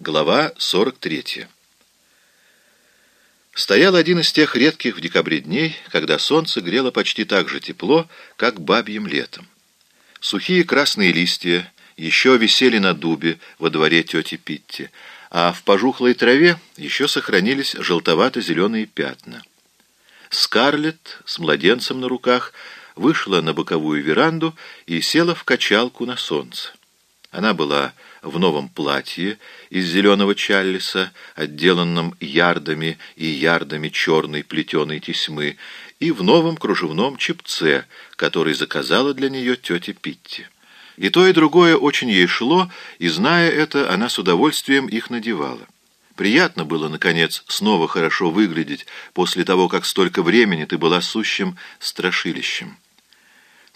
Глава 43. Стоял один из тех редких в декабре дней, когда солнце грело почти так же тепло, как бабьим летом. Сухие красные листья еще висели на дубе во дворе тети Питти, а в пожухлой траве еще сохранились желтовато-зеленые пятна. Скарлетт с младенцем на руках вышла на боковую веранду и села в качалку на солнце. Она была в новом платье из зеленого чаллиса, отделанном ярдами и ярдами черной плетеной тесьмы, и в новом кружевном чепце, который заказала для нее тетя Питти. И то, и другое очень ей шло, и, зная это, она с удовольствием их надевала. Приятно было, наконец, снова хорошо выглядеть после того, как столько времени ты была сущим страшилищем.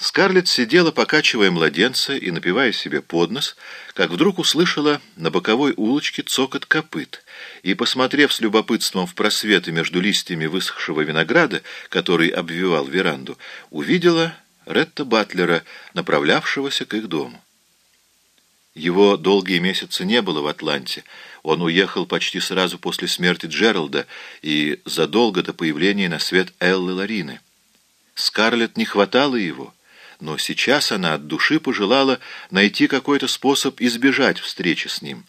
Скарлетт сидела, покачивая младенца и напивая себе под нос, как вдруг услышала на боковой улочке цокот копыт, и, посмотрев с любопытством в просветы между листьями высохшего винограда, который обвивал веранду, увидела Ретта Батлера, направлявшегося к их дому. Его долгие месяцы не было в Атланте. Он уехал почти сразу после смерти Джералда и задолго до появления на свет Эллы Ларины. Скарлетт не хватало его — но сейчас она от души пожелала найти какой-то способ избежать встречи с ним.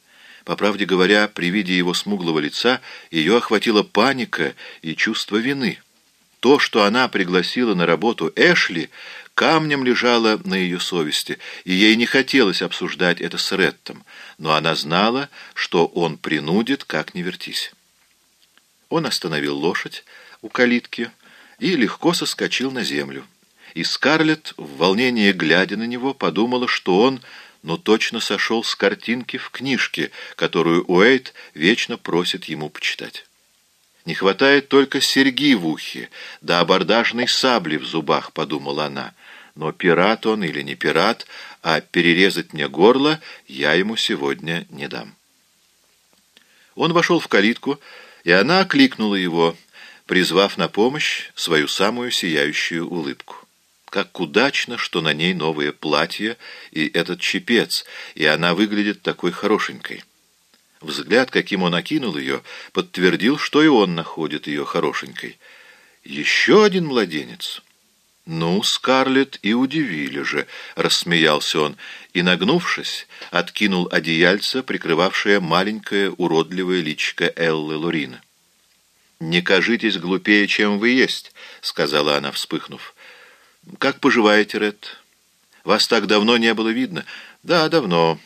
По правде говоря, при виде его смуглого лица ее охватила паника и чувство вины. То, что она пригласила на работу Эшли, камнем лежало на ее совести, и ей не хотелось обсуждать это с Реттом, но она знала, что он принудит, как ни вертись. Он остановил лошадь у калитки и легко соскочил на землю и Скарлетт, в волнении глядя на него, подумала, что он, ну, точно сошел с картинки в книжке, которую Уэйт вечно просит ему почитать. «Не хватает только серьги в ухе, да абордажной сабли в зубах», — подумала она. «Но пират он или не пират, а перерезать мне горло я ему сегодня не дам». Он вошел в калитку, и она окликнула его, призвав на помощь свою самую сияющую улыбку. Как удачно, что на ней новое платье и этот чепец, и она выглядит такой хорошенькой. Взгляд, каким он окинул ее, подтвердил, что и он находит ее хорошенькой. Еще один младенец. «Ну, Скарлетт, и удивили же», — рассмеялся он, и, нагнувшись, откинул одеяльце, прикрывавшее маленькое уродливое личико Эллы Лорина. «Не кажитесь глупее, чем вы есть», — сказала она, вспыхнув. «Как поживаете, Ред? Вас так давно не было видно?» «Да, давно.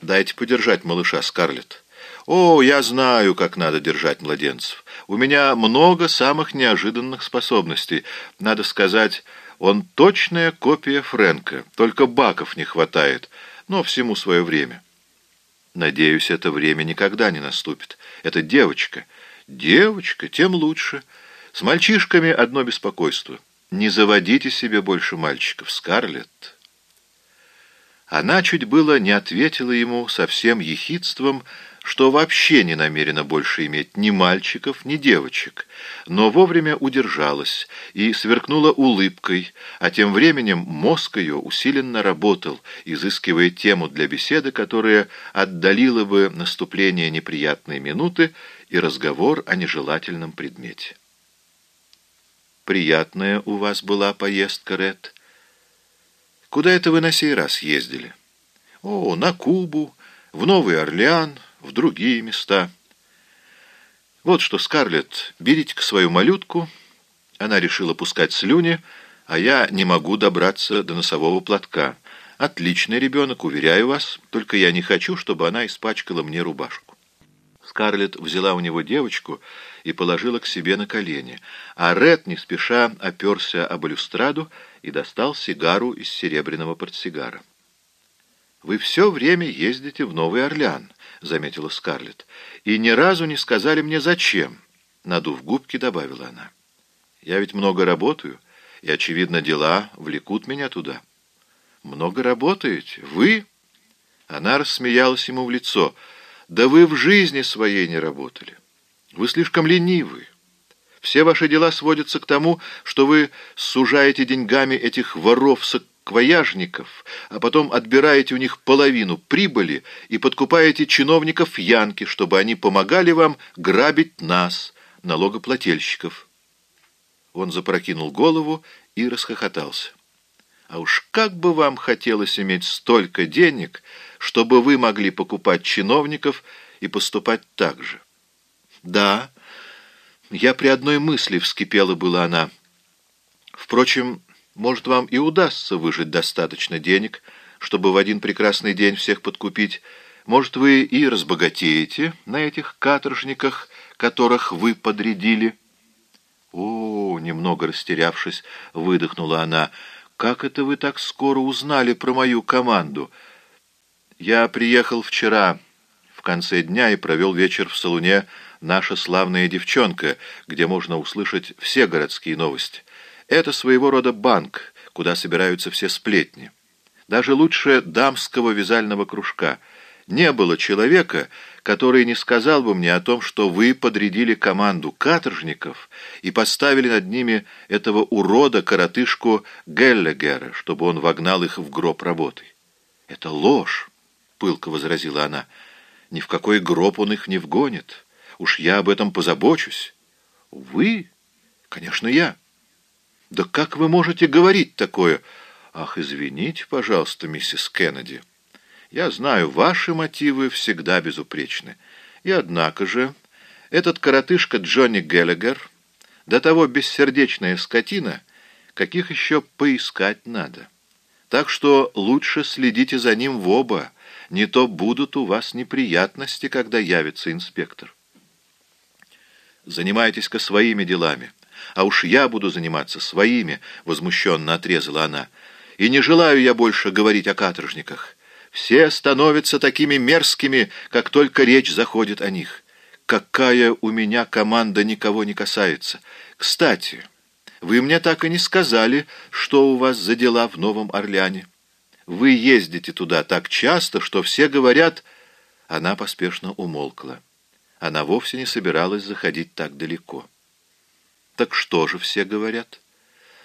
Дайте подержать малыша, Скарлетт». «О, я знаю, как надо держать младенцев. У меня много самых неожиданных способностей. Надо сказать, он точная копия Фрэнка, только баков не хватает, но всему свое время». «Надеюсь, это время никогда не наступит. Это девочка». «Девочка, тем лучше. С мальчишками одно беспокойство». Не заводите себе больше мальчиков, Скарлетт. Она чуть было не ответила ему со всем ехидством, что вообще не намерена больше иметь ни мальчиков, ни девочек, но вовремя удержалась и сверкнула улыбкой, а тем временем мозг ее усиленно работал, изыскивая тему для беседы, которая отдалила бы наступление неприятной минуты и разговор о нежелательном предмете. Приятная у вас была поездка, Ред. Куда это вы на сей раз ездили? О, на Кубу, в Новый Орлеан, в другие места. Вот что, Скарлетт, берите-ка свою малютку. Она решила пускать слюни, а я не могу добраться до носового платка. Отличный ребенок, уверяю вас, только я не хочу, чтобы она испачкала мне рубашку. Скарлетт взяла у него девочку и положила к себе на колени, а Ред не спеша оперся об балюстраду и достал сигару из серебряного портсигара. «Вы все время ездите в Новый Орлеан», — заметила Скарлетт, «и ни разу не сказали мне, зачем», — надув губки, добавила она. «Я ведь много работаю, и, очевидно, дела влекут меня туда». «Много работаете? Вы?» Она рассмеялась ему в лицо — да вы в жизни своей не работали. Вы слишком ленивы. Все ваши дела сводятся к тому, что вы сужаете деньгами этих воров саквояжников, а потом отбираете у них половину прибыли и подкупаете чиновников Янки, чтобы они помогали вам грабить нас, налогоплательщиков. Он запрокинул голову и расхохотался. А уж как бы вам хотелось иметь столько денег, чтобы вы могли покупать чиновников и поступать так же. Да, я при одной мысли вскипела была она. Впрочем, может, вам и удастся выжить достаточно денег, чтобы в один прекрасный день всех подкупить. Может, вы и разбогатеете на этих каторжниках, которых вы подрядили. О, немного растерявшись, выдохнула она. Как это вы так скоро узнали про мою команду? Я приехал вчера в конце дня и провел вечер в салуне «Наша славная девчонка», где можно услышать все городские новости. Это своего рода банк, куда собираются все сплетни. Даже лучше дамского вязального кружка. Не было человека, который не сказал бы мне о том, что вы подрядили команду каторжников и поставили над ними этого урода-коротышку Геллегера, чтобы он вогнал их в гроб работы. «Это ложь», — пылко возразила она. «Ни в какой гроб он их не вгонит. Уж я об этом позабочусь». «Вы?» «Конечно, я». «Да как вы можете говорить такое?» «Ах, извините, пожалуйста, миссис Кеннеди. Я знаю, ваши мотивы всегда безупречны. И однако же, этот коротышка Джонни Геллигер, до того бессердечная скотина, каких еще поискать надо. Так что лучше следите за ним в оба, не то будут у вас неприятности, когда явится инспектор. Занимайтесь-ка своими делами. А уж я буду заниматься своими, — возмущенно отрезала она. И не желаю я больше говорить о каторжниках. Все становятся такими мерзкими, как только речь заходит о них. Какая у меня команда никого не касается. Кстати, вы мне так и не сказали, что у вас за дела в Новом Орлеане. Вы ездите туда так часто, что все говорят... Она поспешно умолкла. Она вовсе не собиралась заходить так далеко. Так что же все говорят?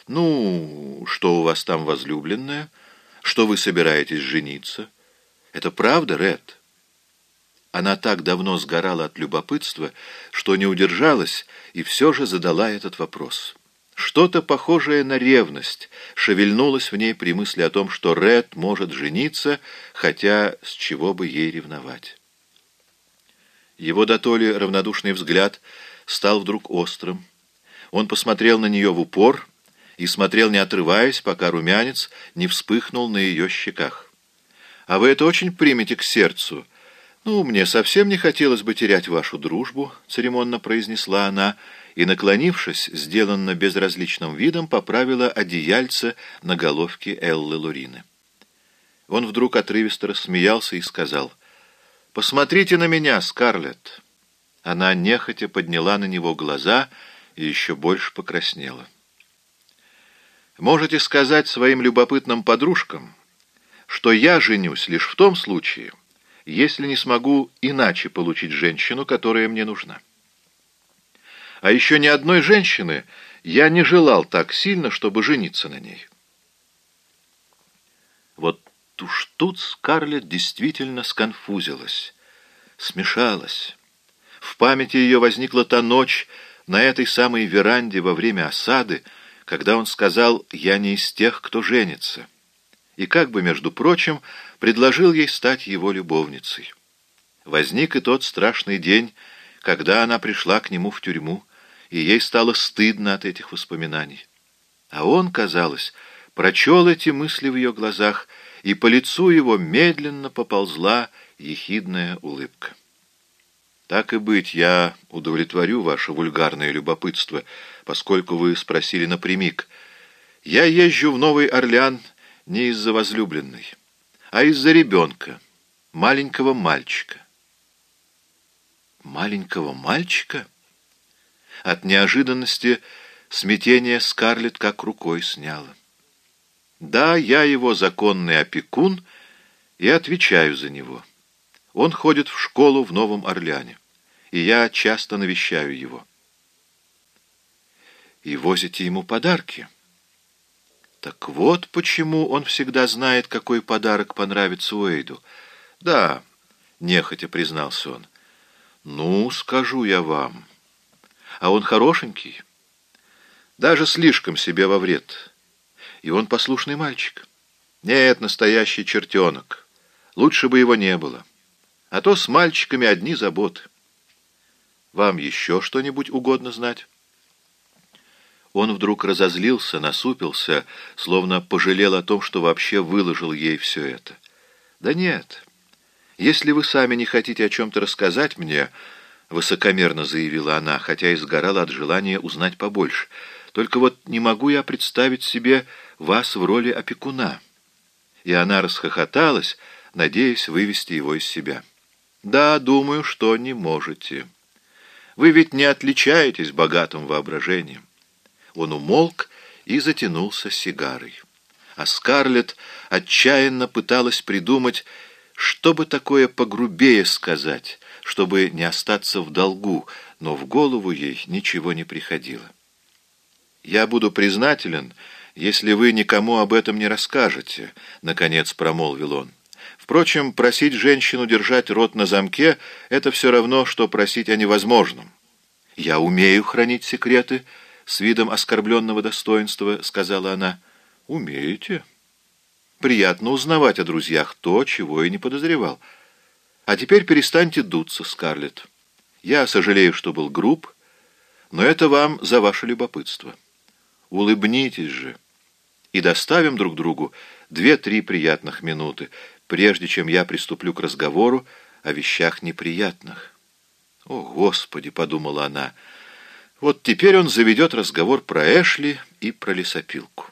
Ну, что у вас там возлюбленная? Что вы собираетесь жениться? Это правда, Ред? Она так давно сгорала от любопытства, что не удержалась и все же задала этот вопрос. Что-то похожее на ревность шевельнулось в ней при мысли о том, что Ред может жениться, хотя с чего бы ей ревновать. Его дотоле равнодушный взгляд стал вдруг острым, он посмотрел на нее в упор и смотрел, не отрываясь, пока румянец не вспыхнул на ее щеках. «А вы это очень примете к сердцу. Ну, мне совсем не хотелось бы терять вашу дружбу», — церемонно произнесла она, и, наклонившись, сделанно безразличным видом, поправила одеяльце на головке Эллы Лурины. Он вдруг отрывисто рассмеялся и сказал, «Посмотрите на меня, Скарлетт». Она нехотя подняла на него глаза — и еще больше покраснела. Можете сказать своим любопытным подружкам, что я женюсь лишь в том случае, если не смогу иначе получить женщину, которая мне нужна. А еще ни одной женщины я не желал так сильно, чтобы жениться на ней. Вот уж тут Скарлетт действительно сконфузилась, смешалась. В памяти ее возникла та ночь, на этой самой веранде во время осады, когда он сказал «я не из тех, кто женится», и как бы, между прочим, предложил ей стать его любовницей. Возник и тот страшный день, когда она пришла к нему в тюрьму, и ей стало стыдно от этих воспоминаний. А он, казалось, прочел эти мысли в ее глазах, и по лицу его медленно поползла ехидная улыбка. Так и быть, я удовлетворю ваше вульгарное любопытство, поскольку вы спросили напрямик. Я езжу в Новый Орлеан не из-за возлюбленной, а из-за ребенка, маленького мальчика. Маленького мальчика? От неожиданности смятение Скарлетт как рукой сняла. Да, я его законный опекун и отвечаю за него. Он ходит в школу в Новом Орлеане и я часто навещаю его. И возите ему подарки. Так вот почему он всегда знает, какой подарок понравится Уэйду. Да, нехотя признался он. Ну, скажу я вам. А он хорошенький. Даже слишком себе во вред. И он послушный мальчик. Нет, настоящий чертенок. Лучше бы его не было. А то с мальчиками одни заботы. Вам еще что-нибудь угодно знать? Он вдруг разозлился, насупился, словно пожалел о том, что вообще выложил ей все это. «Да нет. Если вы сами не хотите о чем-то рассказать мне, — высокомерно заявила она, хотя и сгорала от желания узнать побольше, — только вот не могу я представить себе вас в роли опекуна». И она расхохоталась, надеясь вывести его из себя. «Да, думаю, что не можете. Вы ведь не отличаетесь богатым воображением». Он умолк и затянулся сигарой. А Скарлетт отчаянно пыталась придумать, что бы такое погрубее сказать, чтобы не остаться в долгу, но в голову ей ничего не приходило. «Я буду признателен, если вы никому об этом не расскажете», — наконец промолвил он. «Впрочем, просить женщину держать рот на замке — это все равно, что просить о невозможном. Я умею хранить секреты», с видом оскорбленного достоинства сказала она. «Умеете?» «Приятно узнавать о друзьях то, чего и не подозревал. А теперь перестаньте дуться, Скарлетт. Я сожалею, что был груб, но это вам за ваше любопытство. Улыбнитесь же и доставим друг другу две-три приятных минуты, прежде чем я приступлю к разговору о вещах неприятных». «О, Господи!» — подумала она — вот теперь он заведет разговор про Эшли и про лесопилку.